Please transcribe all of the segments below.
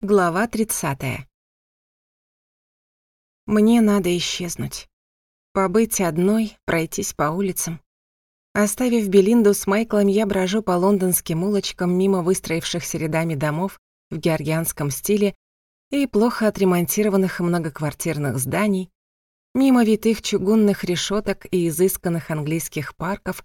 Глава 30. Мне надо исчезнуть. Побыть одной, пройтись по улицам. Оставив Белинду с Майклом, я брожу по лондонским улочкам мимо выстроившихся рядами домов в георгианском стиле и плохо отремонтированных многоквартирных зданий, мимо витых чугунных решеток и изысканных английских парков,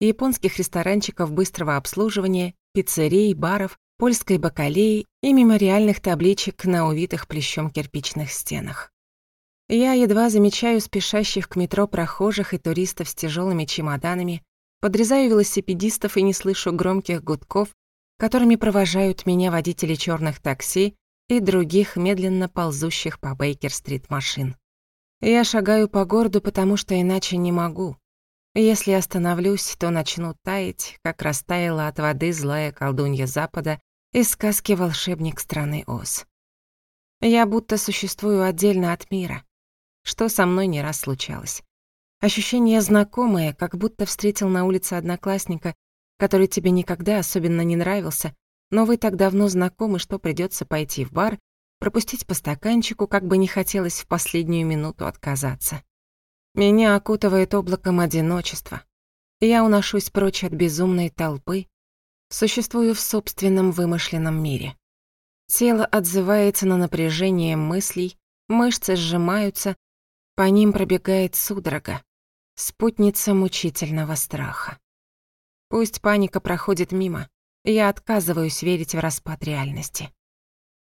японских ресторанчиков быстрого обслуживания, пиццерий, баров польской бакалеи и мемориальных табличек на увитых плещом кирпичных стенах. Я едва замечаю спешащих к метро прохожих и туристов с тяжелыми чемоданами, подрезаю велосипедистов и не слышу громких гудков, которыми провожают меня водители черных такси и других медленно ползущих по Бейкер-стрит машин. Я шагаю по городу, потому что иначе не могу. Если остановлюсь, то начну таять, как растаяла от воды злая колдунья Запада из сказки «Волшебник страны Оз». Я будто существую отдельно от мира, что со мной не раз случалось. Ощущение знакомое, как будто встретил на улице одноклассника, который тебе никогда особенно не нравился, но вы так давно знакомы, что придется пойти в бар, пропустить по стаканчику, как бы не хотелось в последнюю минуту отказаться. Меня окутывает облаком одиночества. Я уношусь прочь от безумной толпы, существую в собственном вымышленном мире. Тело отзывается на напряжение мыслей, мышцы сжимаются, по ним пробегает судорога, спутница мучительного страха. Пусть паника проходит мимо, я отказываюсь верить в распад реальности.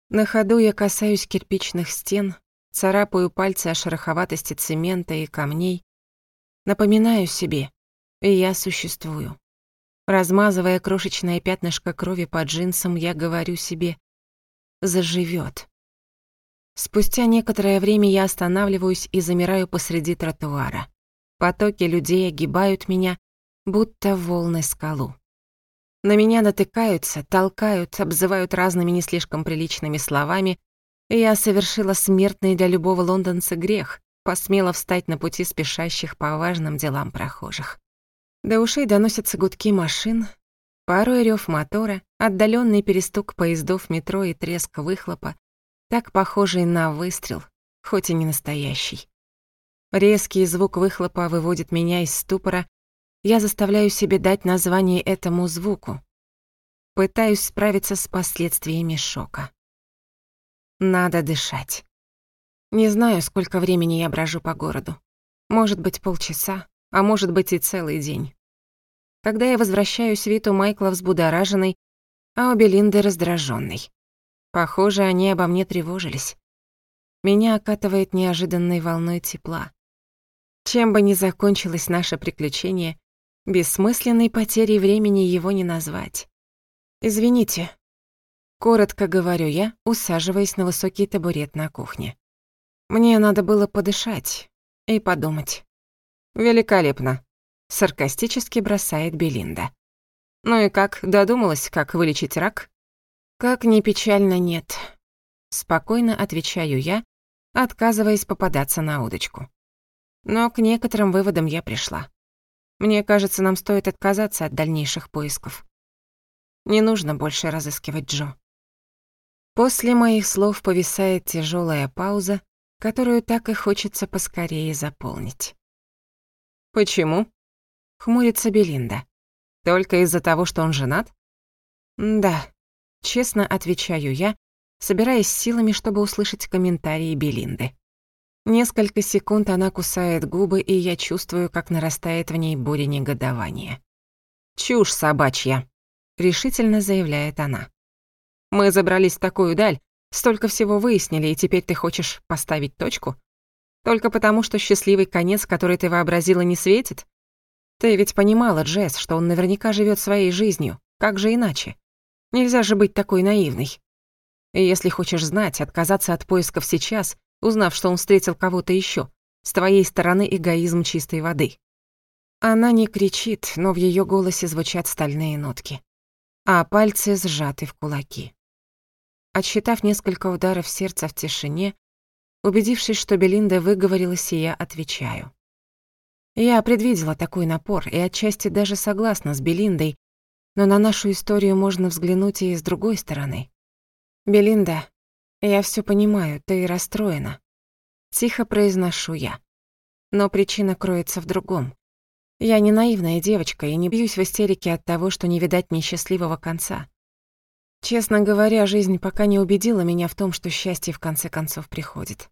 На ходу я касаюсь кирпичных стен, царапаю пальцы о шероховатости цемента и камней, напоминаю себе, и я существую. Размазывая крошечное пятнышко крови по джинсам, я говорю себе «заживёт». Спустя некоторое время я останавливаюсь и замираю посреди тротуара. Потоки людей огибают меня, будто волны скалу. На меня натыкаются, толкают, обзывают разными не слишком приличными словами, я совершила смертный для любого лондонца грех, посмела встать на пути спешащих по важным делам прохожих. До ушей доносятся гудки машин, порой рёв мотора, отдаленный перестук поездов метро и треск выхлопа, так похожий на выстрел, хоть и не настоящий. Резкий звук выхлопа выводит меня из ступора, я заставляю себе дать название этому звуку. Пытаюсь справиться с последствиями шока. Надо дышать. Не знаю, сколько времени я брожу по городу. Может быть, полчаса, а может быть и целый день. Когда я возвращаюсь, вид у Майкла взбудораженный, а у Белинды раздражённый. Похоже, они обо мне тревожились. Меня окатывает неожиданной волной тепла. Чем бы ни закончилось наше приключение, бессмысленной потерей времени его не назвать. «Извините», Коротко говорю я, усаживаясь на высокий табурет на кухне. Мне надо было подышать и подумать. «Великолепно», — саркастически бросает Белинда. «Ну и как, додумалась, как вылечить рак?» «Как ни печально, нет», — спокойно отвечаю я, отказываясь попадаться на удочку. Но к некоторым выводам я пришла. Мне кажется, нам стоит отказаться от дальнейших поисков. Не нужно больше разыскивать Джо. После моих слов повисает тяжелая пауза, которую так и хочется поскорее заполнить. «Почему?» — хмурится Белинда. «Только из-за того, что он женат?» «Да», — честно отвечаю я, собираясь силами, чтобы услышать комментарии Белинды. Несколько секунд она кусает губы, и я чувствую, как нарастает в ней буря негодования. «Чушь собачья», — решительно заявляет она. Мы забрались в такую даль, столько всего выяснили, и теперь ты хочешь поставить точку? Только потому, что счастливый конец, который ты вообразила, не светит? Ты ведь понимала, Джесс, что он наверняка живет своей жизнью. Как же иначе? Нельзя же быть такой наивной. И если хочешь знать, отказаться от поисков сейчас, узнав, что он встретил кого-то еще, с твоей стороны эгоизм чистой воды. Она не кричит, но в ее голосе звучат стальные нотки, а пальцы сжаты в кулаки. Отсчитав несколько ударов сердца в тишине, убедившись, что Белинда выговорилась, и я отвечаю. Я предвидела такой напор и отчасти даже согласна с Белиндой, но на нашу историю можно взглянуть и с другой стороны. «Белинда, я все понимаю, ты расстроена». Тихо произношу я. Но причина кроется в другом. Я не наивная девочка и не бьюсь в истерике от того, что не видать несчастливого конца. Честно говоря, жизнь пока не убедила меня в том, что счастье в конце концов приходит.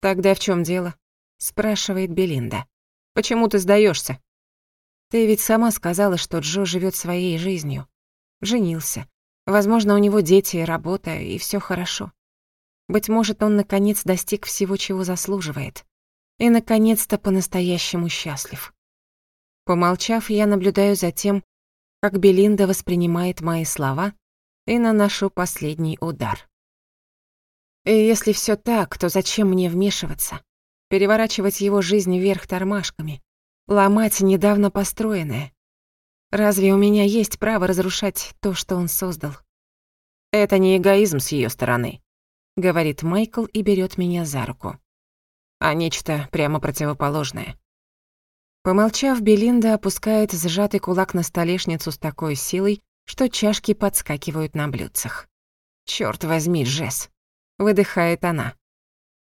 «Тогда в чем дело?» — спрашивает Белинда. «Почему ты сдаешься? «Ты ведь сама сказала, что Джо живет своей жизнью. Женился. Возможно, у него дети и работа, и все хорошо. Быть может, он наконец достиг всего, чего заслуживает. И, наконец-то, по-настоящему счастлив». Помолчав, я наблюдаю за тем, как Белинда воспринимает мои слова — и наношу последний удар. И если все так, то зачем мне вмешиваться? Переворачивать его жизнь вверх тормашками? Ломать недавно построенное? Разве у меня есть право разрушать то, что он создал? Это не эгоизм с ее стороны, говорит Майкл и берет меня за руку. А нечто прямо противоположное. Помолчав, Белинда опускает сжатый кулак на столешницу с такой силой, что чашки подскакивают на блюдцах. «Чёрт возьми, Жес!» — выдыхает она.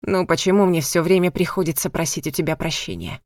«Ну почему мне всё время приходится просить у тебя прощения?»